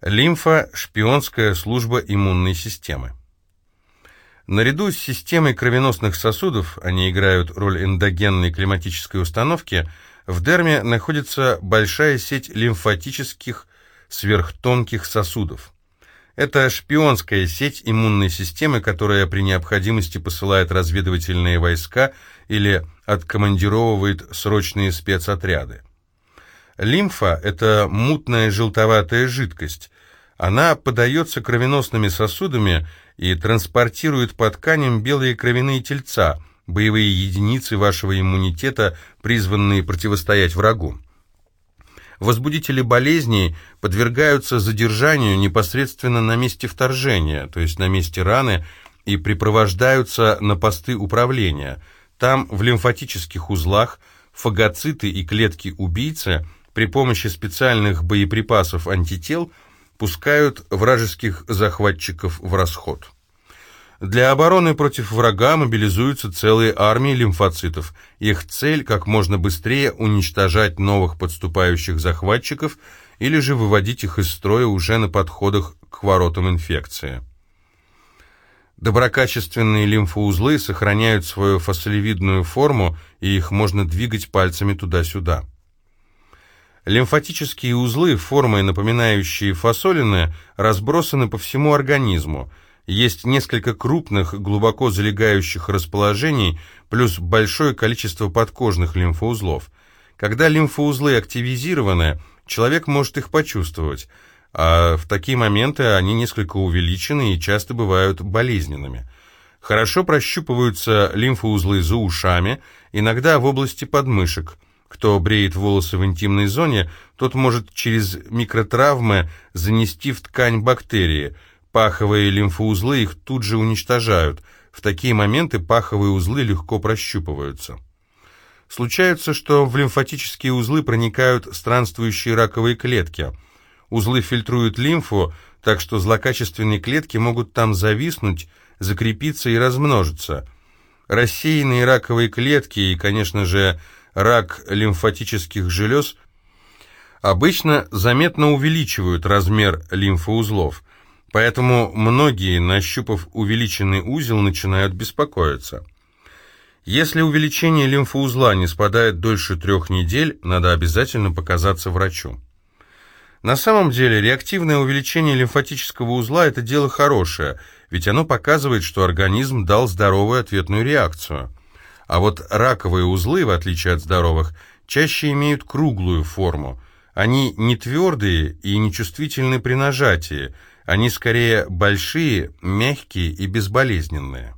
Лимфа – шпионская служба иммунной системы. Наряду с системой кровеносных сосудов, они играют роль эндогенной климатической установки, в дерме находится большая сеть лимфатических сверхтонких сосудов. Это шпионская сеть иммунной системы, которая при необходимости посылает разведывательные войска или откомандировывает срочные спецотряды. Лимфа – это мутная желтоватая жидкость. Она подается кровеносными сосудами и транспортирует по тканям белые кровяные тельца, боевые единицы вашего иммунитета, призванные противостоять врагу. Возбудители болезней подвергаются задержанию непосредственно на месте вторжения, то есть на месте раны, и припровождаются на посты управления. Там, в лимфатических узлах, фагоциты и клетки-убийцы – при помощи специальных боеприпасов антител пускают вражеских захватчиков в расход. Для обороны против врага мобилизуются целые армии лимфоцитов. Их цель – как можно быстрее уничтожать новых подступающих захватчиков или же выводить их из строя уже на подходах к воротам инфекции. Доброкачественные лимфоузлы сохраняют свою фасолевидную форму, и их можно двигать пальцами туда-сюда. Лимфатические узлы, формой напоминающие фасолины, разбросаны по всему организму. Есть несколько крупных, глубоко залегающих расположений, плюс большое количество подкожных лимфоузлов. Когда лимфоузлы активизированы, человек может их почувствовать, а в такие моменты они несколько увеличены и часто бывают болезненными. Хорошо прощупываются лимфоузлы за ушами, иногда в области подмышек – кто бреет волосы в интимной зоне, тот может через микротравмы занести в ткань бактерии. Паховые лимфоузлы их тут же уничтожают. В такие моменты паховые узлы легко прощупываются. Случается, что в лимфатические узлы проникают странствующие раковые клетки. Узлы фильтруют лимфу, так что злокачественные клетки могут там зависнуть, закрепиться и размножиться. Рассеянные раковые клетки и, конечно же, рак лимфатических желез обычно заметно увеличивают размер лимфоузлов, поэтому многие, нащупав увеличенный узел, начинают беспокоиться. Если увеличение лимфоузла не спадает дольше трех недель, надо обязательно показаться врачу. На самом деле реактивное увеличение лимфатического узла – это дело хорошее, ведь оно показывает, что организм дал здоровую ответную реакцию. А вот раковые узлы, в отличие от здоровых, чаще имеют круглую форму. Они не твердые и не чувствительны при нажатии, они скорее большие, мягкие и безболезненные.